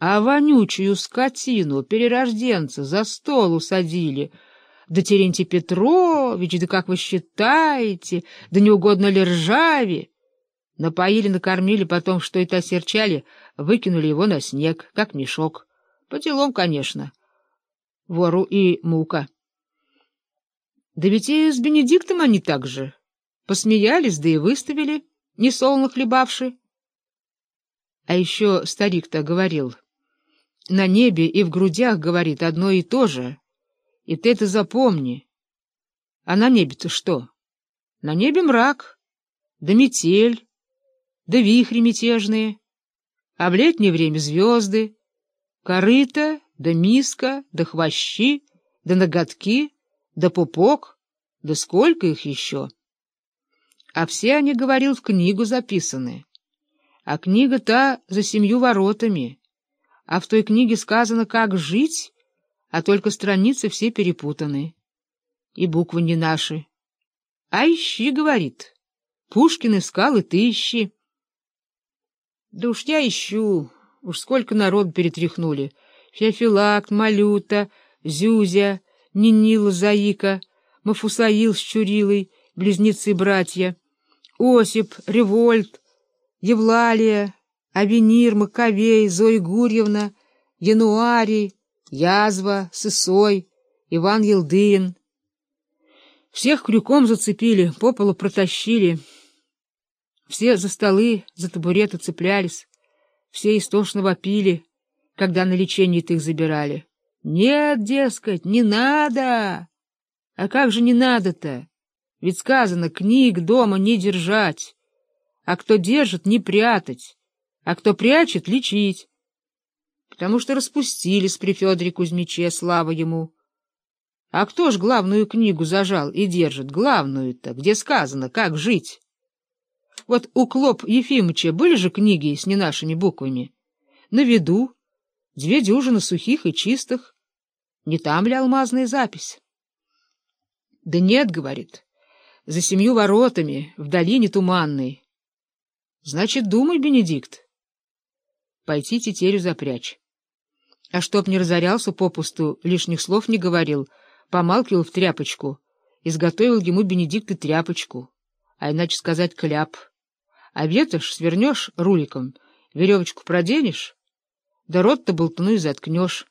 А вонючую скотину, перерожденца, за стол усадили. Да Терентий Петрович, да как вы считаете, да не угодно ли ржаве? Напоили, накормили, потом, что это осерчали, выкинули его на снег, как мешок. По делам, конечно. Вору и мука. Да ведь и с Бенедиктом они так же. Посмеялись, да и выставили, не солоно хлебавши. А еще старик-то говорил, на небе и в грудях, говорит, одно и то же. И ты это запомни. А на небе-то что? На небе мрак, да метель, да вихри мятежные, а в летнее время звезды, корыто, да миска, да хвощи, да ноготки, да пупок, да сколько их еще. А все они, говорил, в книгу записаны. А книга та за семью воротами. А в той книге сказано, как жить, а только страницы все перепутаны. И буквы не наши. А ищи, говорит. Пушкин искал, и ты ищи. Да уж я ищу, уж сколько народ перетряхнули. Феофилакт, Малюта, Зюзя, Нинила Заика, Мафусаил с Чурилой, близнецы-братья, Осип, Револьт, Евлалия, Авенир, Маковей, Зоя Гурьевна, Януарий, Язва, Сысой, Иван Елдыин. Всех крюком зацепили, по полу протащили — все за столы, за табуреты цеплялись, все истошно вопили, когда на лечение их забирали. Нет, дескать, не надо! А как же не надо-то? Ведь сказано, книг дома не держать, а кто держит — не прятать, а кто прячет — лечить. Потому что распустились при Федоре Кузьмиче, слава ему. А кто ж главную книгу зажал и держит, главную-то, где сказано, как жить? Вот у Клоп Ефимыча были же книги с не нашими буквами. На виду, две дюжины сухих и чистых. Не там ли алмазная запись? — Да нет, — говорит, — за семью воротами, в долине туманной. — Значит, думай, Бенедикт. Пойти тетерю запрячь. А чтоб не разорялся попусту, лишних слов не говорил, помалкивал в тряпочку, изготовил ему Бенедикт и тряпочку, а иначе сказать кляп. А ветошь свернешь руликом, веревочку проденешь, да рот-то болтну и заткнешь.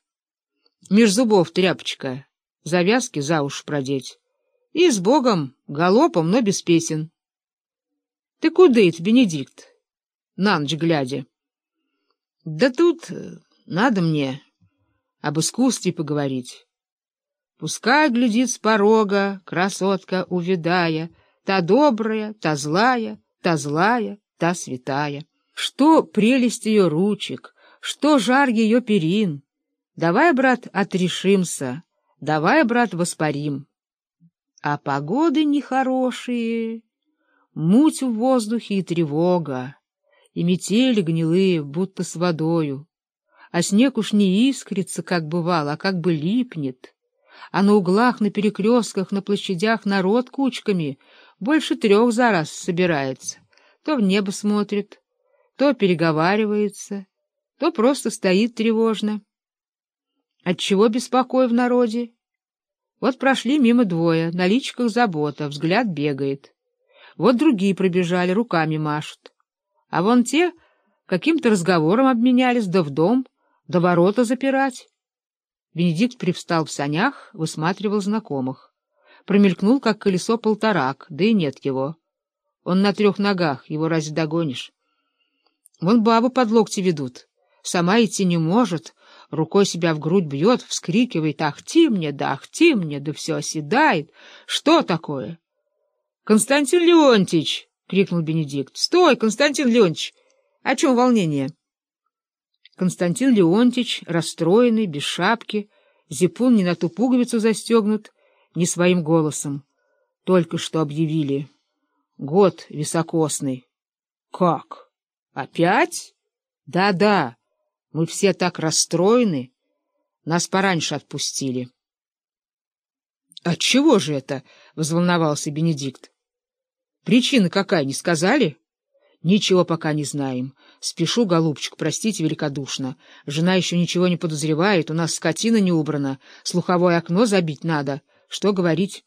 Меж зубов тряпочка, завязки за уши продеть. И с Богом, галопом, но без песен. Ты куда это, Бенедикт? На ночь глядя. Да тут э, надо мне об искусстве поговорить. Пускай глядит с порога, красотка увидая, та добрая, та злая, та злая, та святая. Что прелесть ее ручек, что жар ее перин. Давай, брат, отрешимся, давай, брат, воспарим. А погоды нехорошие, муть в воздухе и тревога, и метели гнилые, будто с водою. А снег уж не искрится, как бывало, а как бы липнет. А на углах, на перекрестках, на площадях народ кучками — больше трех за раз собирается. То в небо смотрит, то переговаривается, то просто стоит тревожно. Отчего беспокой в народе? Вот прошли мимо двое, на личиках забота, взгляд бегает. Вот другие пробежали, руками машут. А вон те каким-то разговором обменялись, да в дом, до ворота запирать. Бенедикт привстал в санях, высматривал знакомых промелькнул, как колесо полторак, да и нет его. Он на трех ногах, его разве догонишь? Вон бабу под локти ведут. Сама идти не может, рукой себя в грудь бьет, вскрикивает «Ахти мне, да ахти мне!» Да все оседает. Что такое? — Константин Леонтьевич! — крикнул Бенедикт. — Стой, Константин Леонтьевич! О чем волнение? Константин Леонтьевич, расстроенный, без шапки, зипун не на ту пуговицу застегнут, не своим голосом. Только что объявили. Год високосный. Как? Опять? Да-да. Мы все так расстроены. Нас пораньше отпустили. Отчего же это? — взволновался Бенедикт. Причина какая, не сказали? Ничего пока не знаем. Спешу, голубчик, простите великодушно. Жена еще ничего не подозревает, у нас скотина не убрана, слуховое окно забить надо. Что говорить,